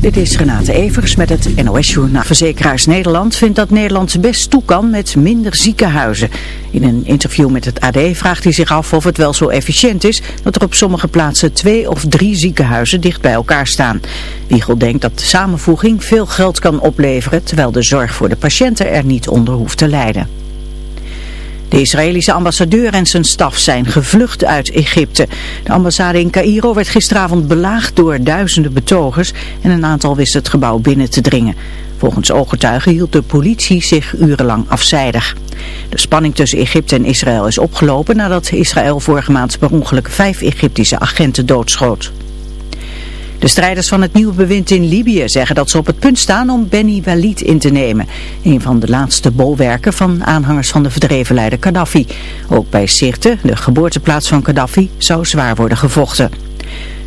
Dit is Renate Evers met het NOS Journaal. Verzekeraars Nederland vindt dat Nederland best toe kan met minder ziekenhuizen. In een interview met het AD vraagt hij zich af of het wel zo efficiënt is dat er op sommige plaatsen twee of drie ziekenhuizen dicht bij elkaar staan. Wiegel denkt dat de samenvoeging veel geld kan opleveren terwijl de zorg voor de patiënten er niet onder hoeft te lijden. De Israëlische ambassadeur en zijn staf zijn gevlucht uit Egypte. De ambassade in Cairo werd gisteravond belaagd door duizenden betogers en een aantal wist het gebouw binnen te dringen. Volgens ooggetuigen hield de politie zich urenlang afzijdig. De spanning tussen Egypte en Israël is opgelopen nadat Israël vorige maand per ongeluk vijf Egyptische agenten doodschoot. De strijders van het nieuwe bewind in Libië zeggen dat ze op het punt staan om Beni Walid in te nemen. Een van de laatste bolwerken van aanhangers van de verdreven leider Gaddafi. Ook bij Sirte, de geboorteplaats van Gaddafi, zou zwaar worden gevochten.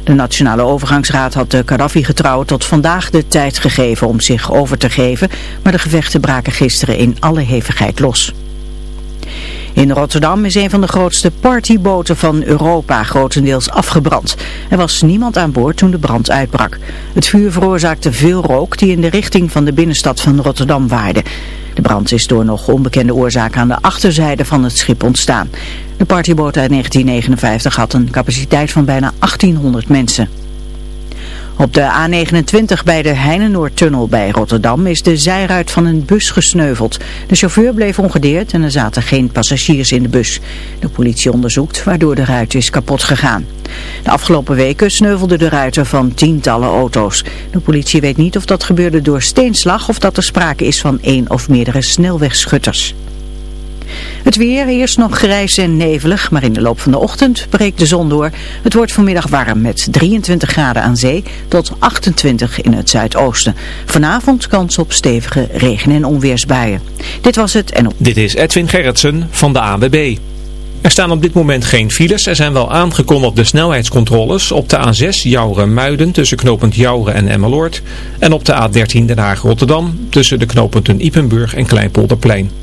De Nationale Overgangsraad had de Gaddafi-getrouwen tot vandaag de tijd gegeven om zich over te geven, maar de gevechten braken gisteren in alle hevigheid los. In Rotterdam is een van de grootste partyboten van Europa grotendeels afgebrand. Er was niemand aan boord toen de brand uitbrak. Het vuur veroorzaakte veel rook die in de richting van de binnenstad van Rotterdam waaide. De brand is door nog onbekende oorzaak aan de achterzijde van het schip ontstaan. De partyboot uit 1959 had een capaciteit van bijna 1800 mensen. Op de A29 bij de Heinenoordtunnel bij Rotterdam is de zijruit van een bus gesneuveld. De chauffeur bleef ongedeerd en er zaten geen passagiers in de bus. De politie onderzoekt waardoor de ruit is kapot gegaan. De afgelopen weken sneuvelden de ruiten van tientallen auto's. De politie weet niet of dat gebeurde door steenslag of dat er sprake is van één of meerdere snelwegschutters. Het weer, eerst nog grijs en nevelig, maar in de loop van de ochtend breekt de zon door. Het wordt vanmiddag warm met 23 graden aan zee tot 28 in het zuidoosten. Vanavond kans op stevige regen- en onweersbuien. Dit was het en op... Dit is Edwin Gerritsen van de ANWB. Er staan op dit moment geen files. Er zijn wel aangekondigde snelheidscontroles op de A6 Jouren-Muiden tussen knooppunt Jouren en Emmeloord. En op de A13 Den Haag-Rotterdam tussen de knooppunten Ipenburg en Kleinpolderplein.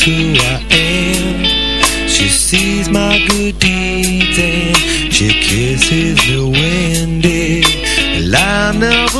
knows who I am She sees my good deeds and She kisses the wind and I'll never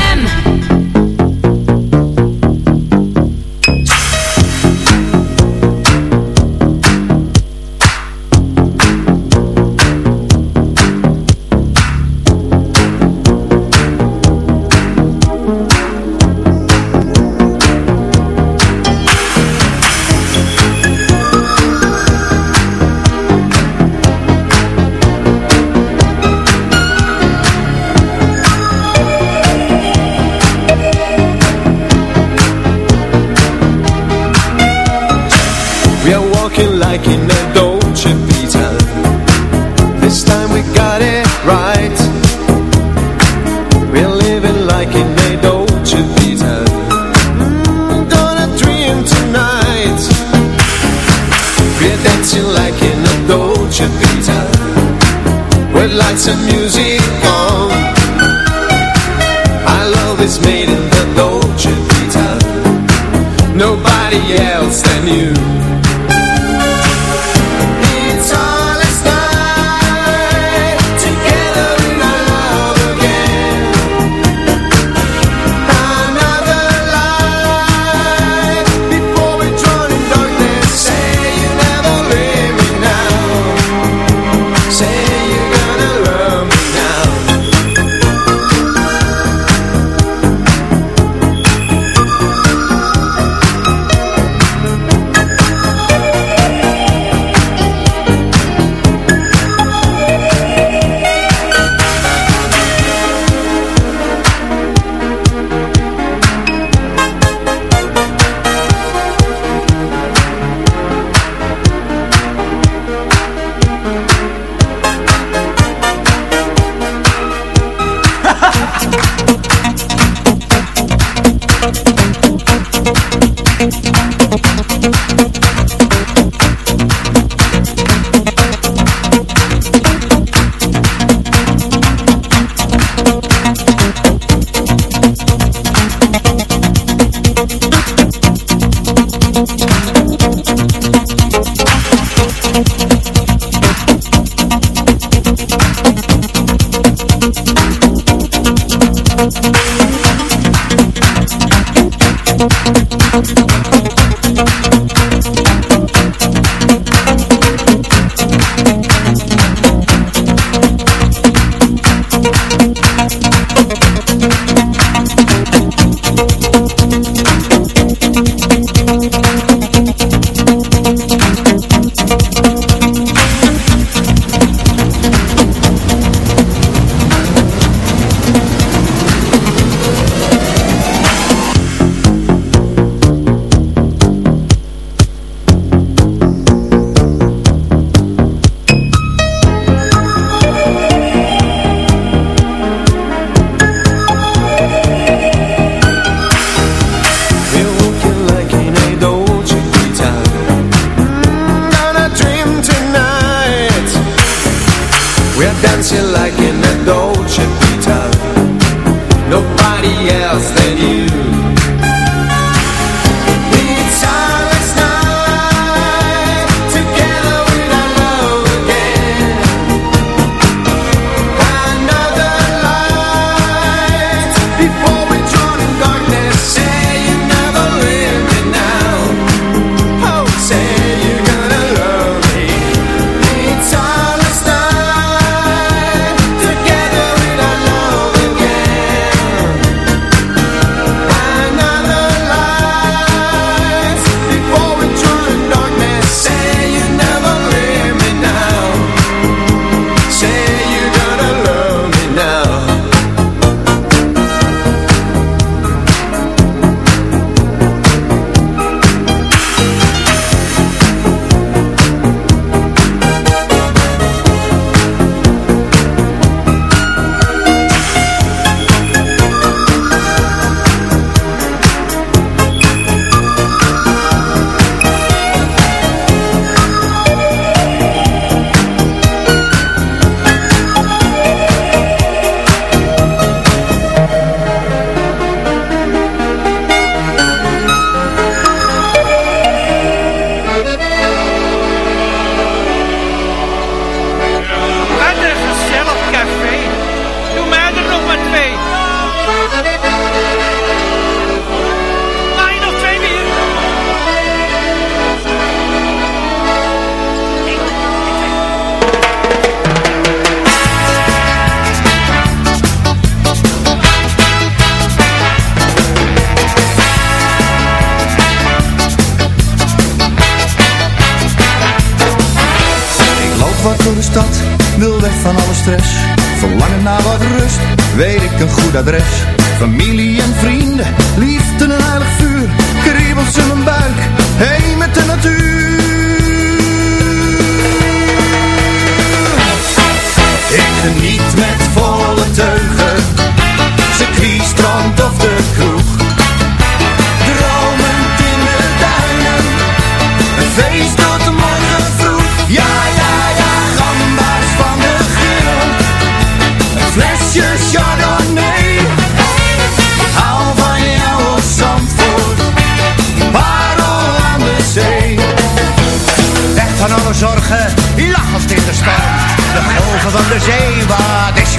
like you know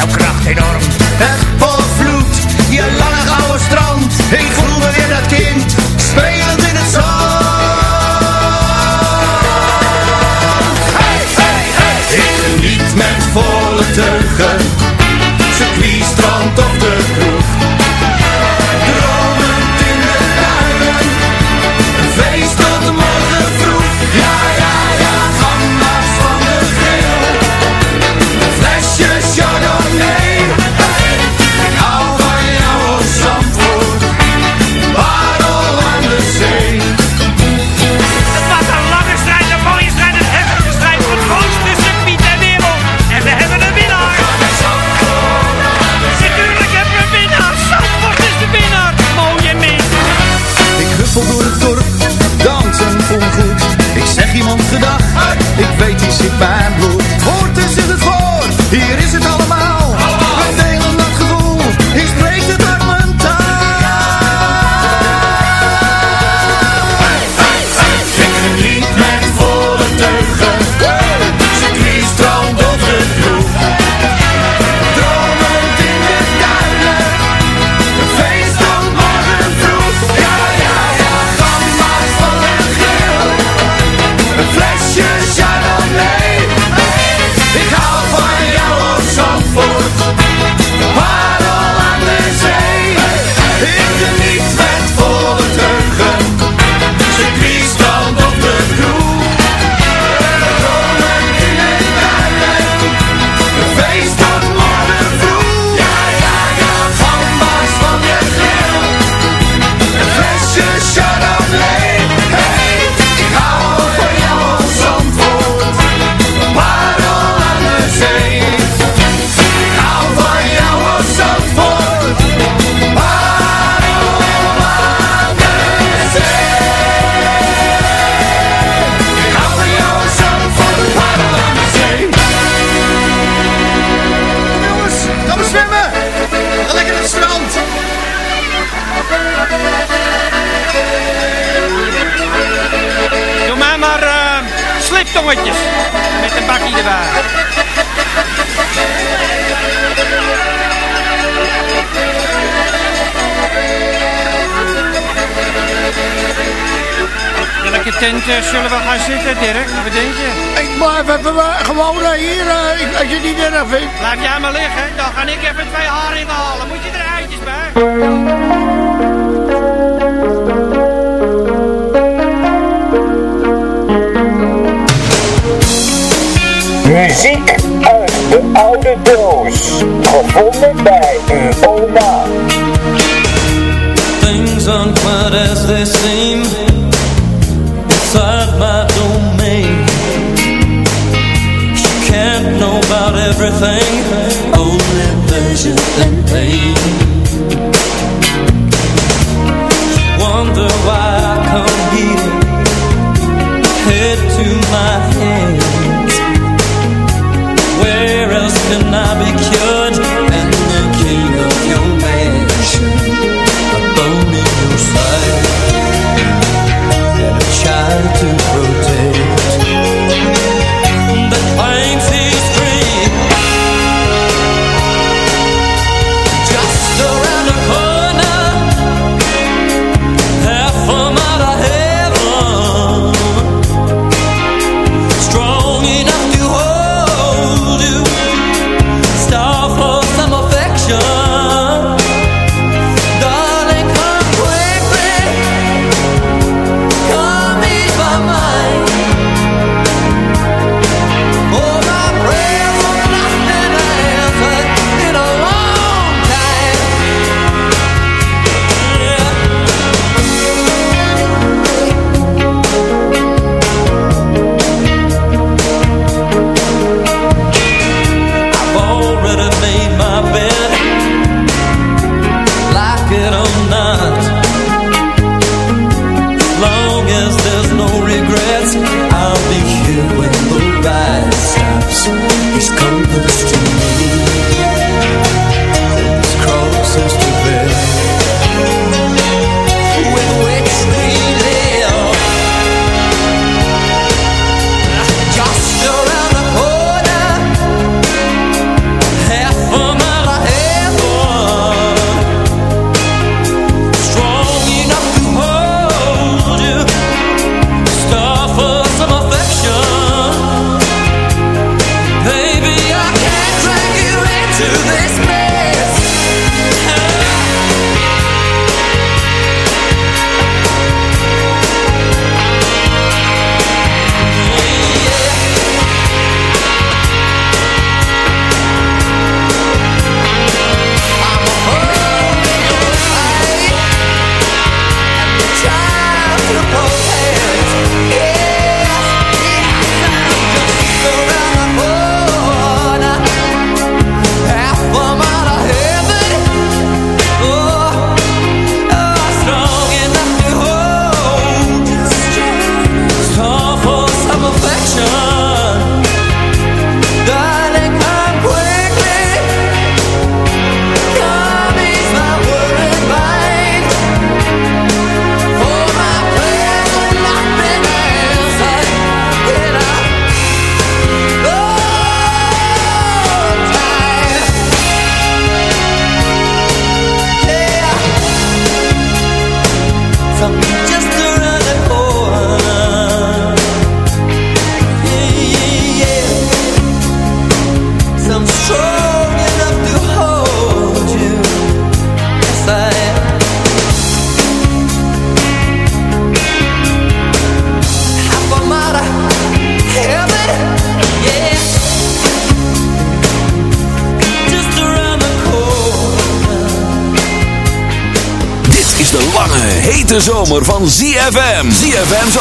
jouw kracht enorm. Het volvloed je lange Eh, zullen we gaan zitten, Dirk? Wat denk je? Ik blijf even eh, gewoon eh, hier, uh, als je niet erg vindt. Laat jij maar liggen, dan ga ik even twee haringen halen. Moet je er eitjes bij? Muziek uit de oude doos, gevonden bij uw oma. Things aren't quite as they seem. everything. Only pleasure and pain. Wonder why I come here Head to my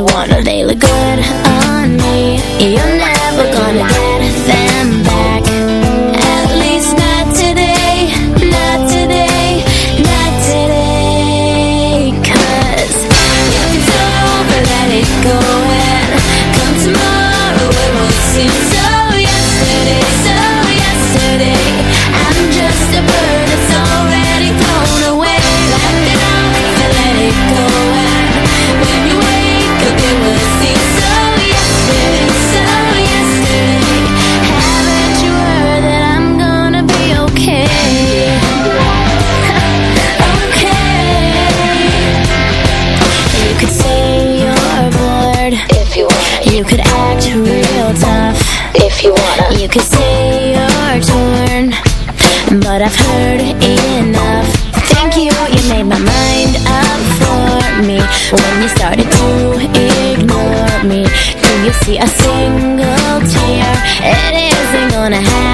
one. if you wanna. You can say you're torn But I've heard enough. Thank you, you made my mind up for me. When you started to ignore me Do you see a single tear? It isn't gonna happen.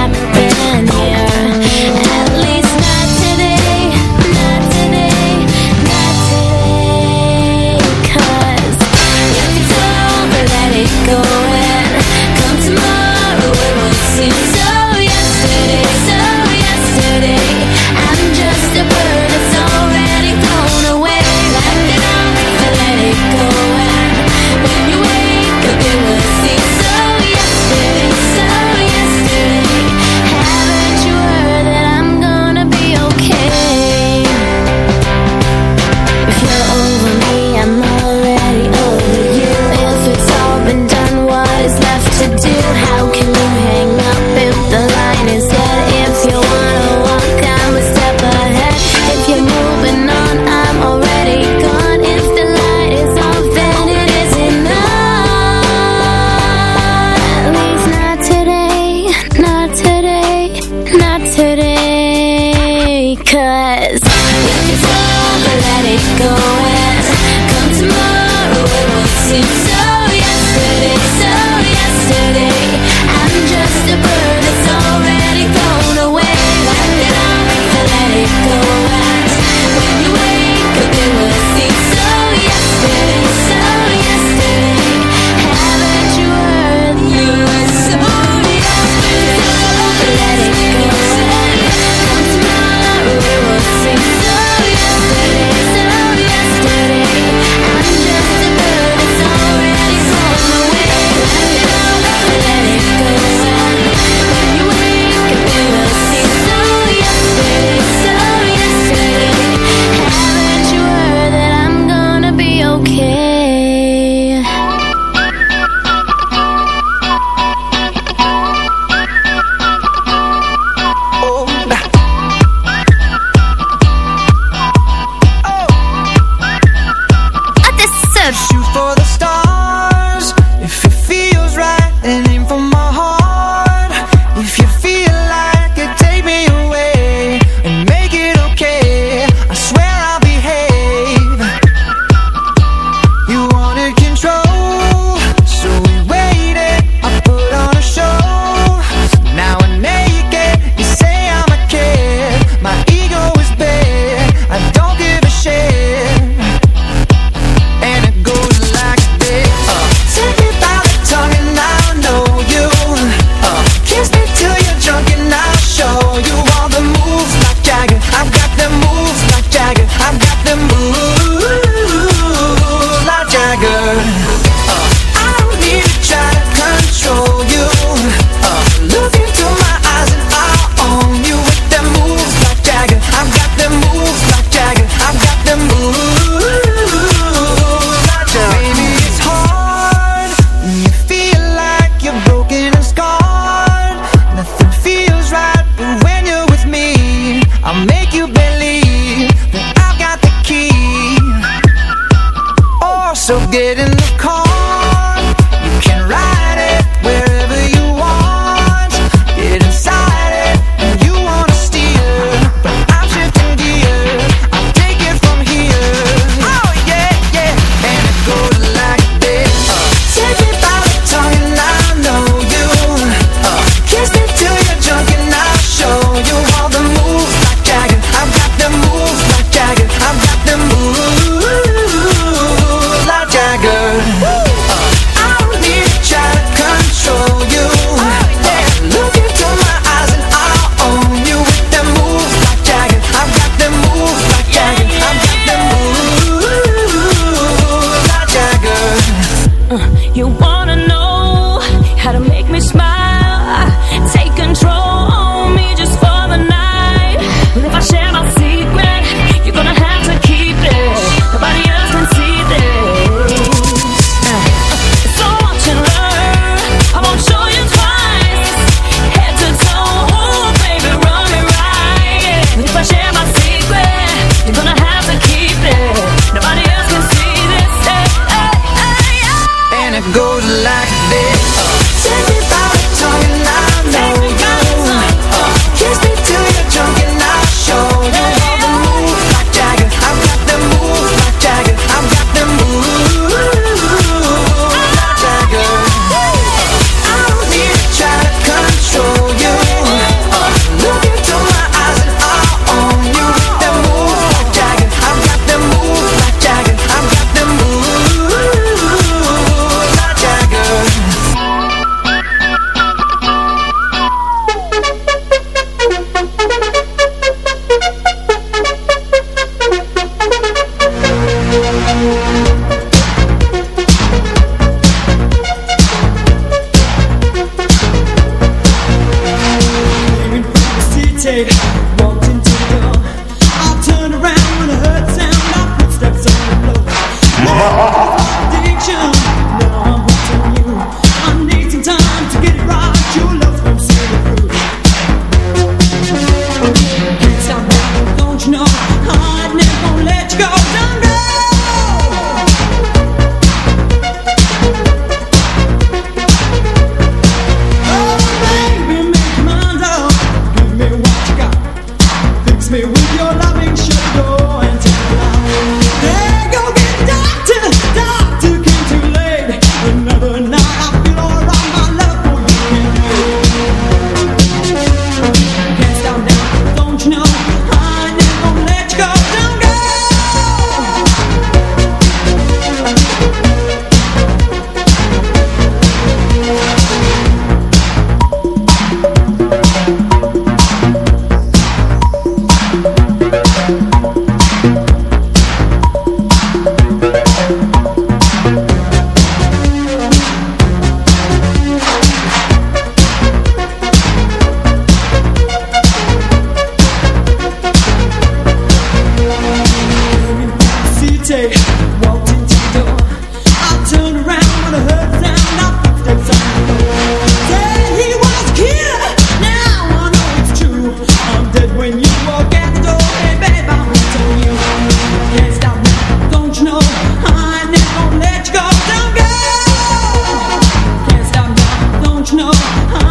don't know.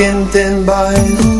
weekend in